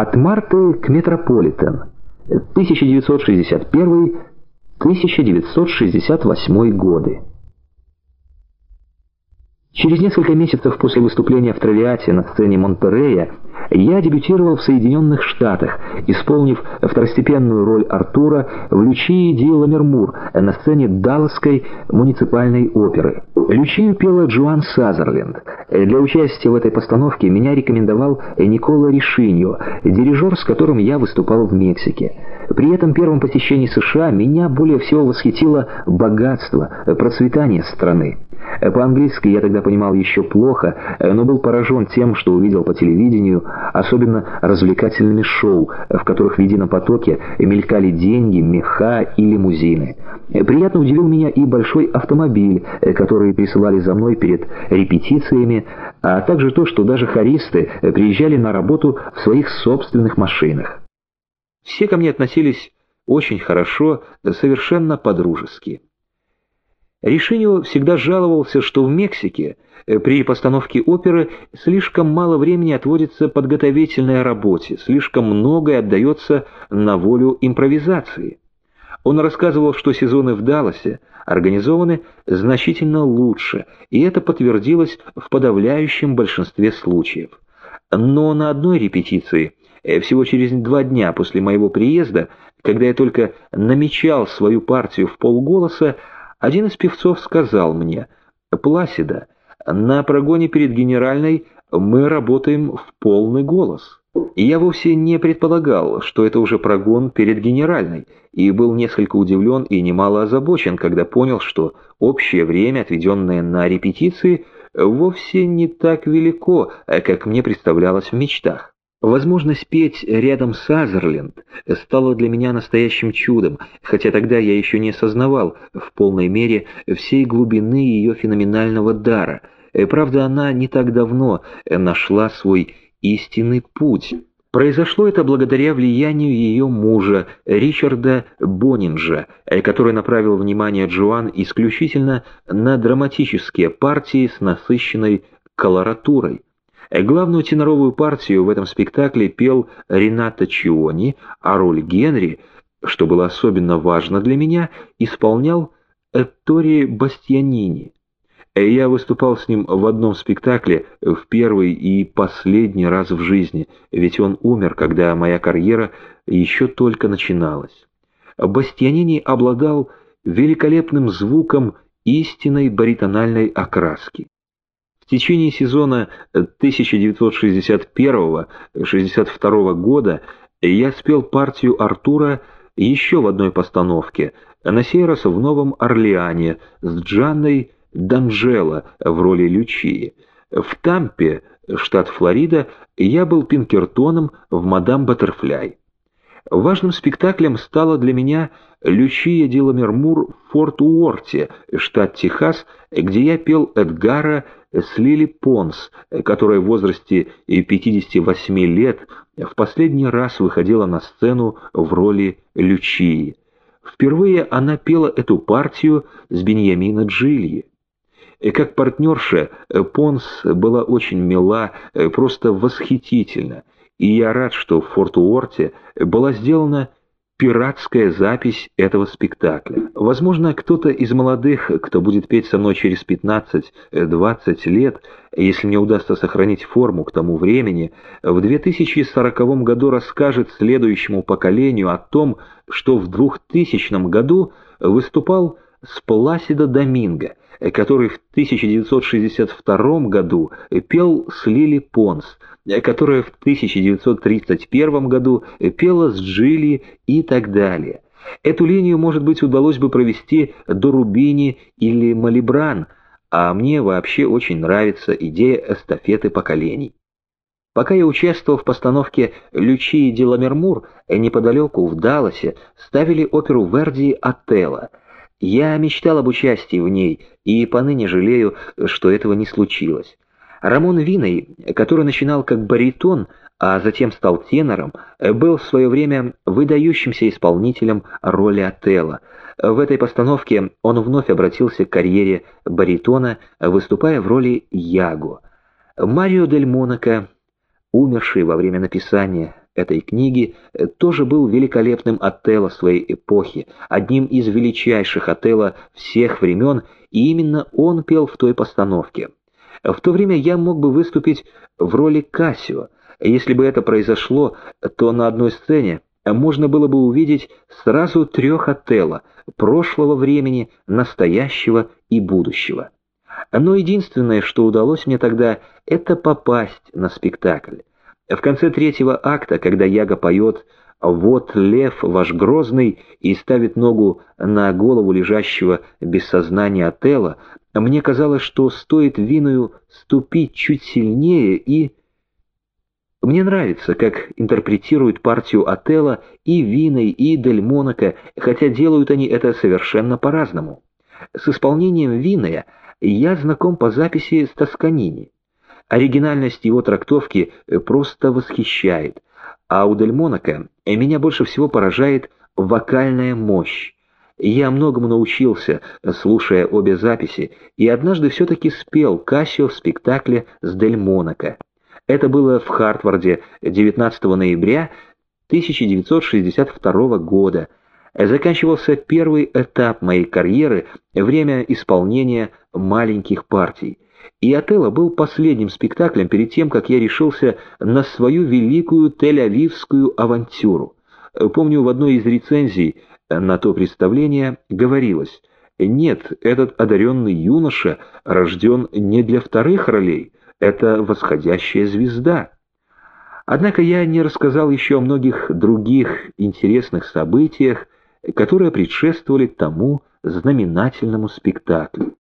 От Марты к Метрополитен. 1961-1968 годы. Через несколько месяцев после выступления в Травиате на сцене Монтерея я дебютировал в Соединенных Штатах, исполнив второстепенную роль Артура в «Лючии Ди Ламермур» на сцене Далласской муниципальной оперы. Лючию пела Джоан Сазерленд. Для участия в этой постановке меня рекомендовал Никола Ришиньо, дирижер, с которым я выступал в Мексике. При этом первом посещении США меня более всего восхитило богатство, процветание страны. По-английски я тогда понимал еще плохо, но был поражен тем, что увидел по телевидению, особенно развлекательными шоу, в которых в едином потоке мелькали деньги, меха и лимузины. Приятно удивил меня и большой автомобиль, который присылали за мной перед репетициями, а также то, что даже хористы приезжали на работу в своих собственных машинах. Все ко мне относились очень хорошо, совершенно по-дружески. Решенио всегда жаловался, что в Мексике э, при постановке оперы слишком мало времени отводится подготовительной работе, слишком многое отдается на волю импровизации. Он рассказывал, что сезоны в Далласе организованы значительно лучше, и это подтвердилось в подавляющем большинстве случаев. Но на одной репетиции, э, всего через два дня после моего приезда, когда я только намечал свою партию в полголоса, один из певцов сказал мне, «Пласида, на прогоне перед генеральной мы работаем в полный голос». И я вовсе не предполагал, что это уже прогон перед генеральной, и был несколько удивлен и немало озабочен, когда понял, что общее время, отведенное на репетиции, вовсе не так велико, как мне представлялось в мечтах. Возможность петь рядом с Азерленд стала для меня настоящим чудом, хотя тогда я еще не осознавал в полной мере всей глубины ее феноменального дара. Э, правда, она не так давно нашла свой истинный путь. Произошло это благодаря влиянию ее мужа, Ричарда Бонинджа, э, который направил внимание Джоан исключительно на драматические партии с насыщенной колоратурой. Главную теноровую партию в этом спектакле пел Ренато Чиони, а роль Генри, что было особенно важно для меня, исполнял Тори Бастьянини. Я выступал с ним в одном спектакле в первый и последний раз в жизни, ведь он умер, когда моя карьера еще только начиналась. Бастьянини обладал великолепным звуком истинной баритональной окраски. В течение сезона 1961-62 года я спел партию Артура еще в одной постановке, на сей раз в Новом Орлеане с Джанной Данжело в роли Лючии. В Тампе, штат Флорида, я был Пинкертоном в «Мадам Баттерфляй». Важным спектаклем стало для меня «Лючия Диламермур» в Форт Уорте, штат Техас, где я пел Эдгара с Лили Понс, которая в возрасте 58 лет в последний раз выходила на сцену в роли Лючии. Впервые она пела эту партию с Беньямина Джильи. Как партнерша, Понс была очень мила, просто восхитительна, и я рад, что в Форт-Уорте была сделана пиратская запись этого спектакля. Возможно, кто-то из молодых, кто будет петь со мной через 15-20 лет, если мне удастся сохранить форму к тому времени, в 2040 году расскажет следующему поколению о том, что в 2000 году выступал с Пласидо Доминго, который в 1962 году пел с Лили Понс, которая в 1931 году пела с Джилли и так далее. Эту линию, может быть, удалось бы провести до Рубини или Малибран, а мне вообще очень нравится идея эстафеты поколений. Пока я участвовал в постановке «Лючии Деламермур», неподалеку в Далласе ставили оперу Верди «Отелло», я мечтал об участии в ней и поныне жалею, что этого не случилось. Рамон Виной, который начинал как баритон, а затем стал тенором, был в свое время выдающимся исполнителем роли Отелла. В этой постановке он вновь обратился к карьере баритона, выступая в роли Яго. Марио Дель Монако, умерший во время написания этой книги, тоже был великолепным Отелло своей эпохи, одним из величайших Отелло всех времен, и именно он пел в той постановке. В то время я мог бы выступить в роли Кассио. Если бы это произошло, то на одной сцене можно было бы увидеть сразу трех Отелло – прошлого времени, настоящего и будущего. Но единственное, что удалось мне тогда, это попасть на спектакль. В конце третьего акта, когда Яга поет «Вот лев ваш грозный» и ставит ногу на голову лежащего без сознания Отелла, мне казалось, что стоит Виную ступить чуть сильнее и... Мне нравится, как интерпретируют партию Отелла и Виной, и Дель Монако, хотя делают они это совершенно по-разному. С исполнением Виная я знаком по записи с Тосканини. Оригинальность его трактовки просто восхищает, а у Дель Монако меня больше всего поражает вокальная мощь. Я многому научился, слушая обе записи, и однажды все-таки спел Кассио в спектакле с Дель Монако. Это было в Хартварде 19 ноября 1962 года. Заканчивался первый этап моей карьеры, время исполнения маленьких партий. И «Отелло» был последним спектаклем перед тем, как я решился на свою великую тель-авивскую авантюру. Помню, в одной из рецензий на то представление говорилось «Нет, этот одаренный юноша рожден не для вторых ролей, это восходящая звезда». Однако я не рассказал еще о многих других интересных событиях, которые предшествовали тому знаменательному спектаклю.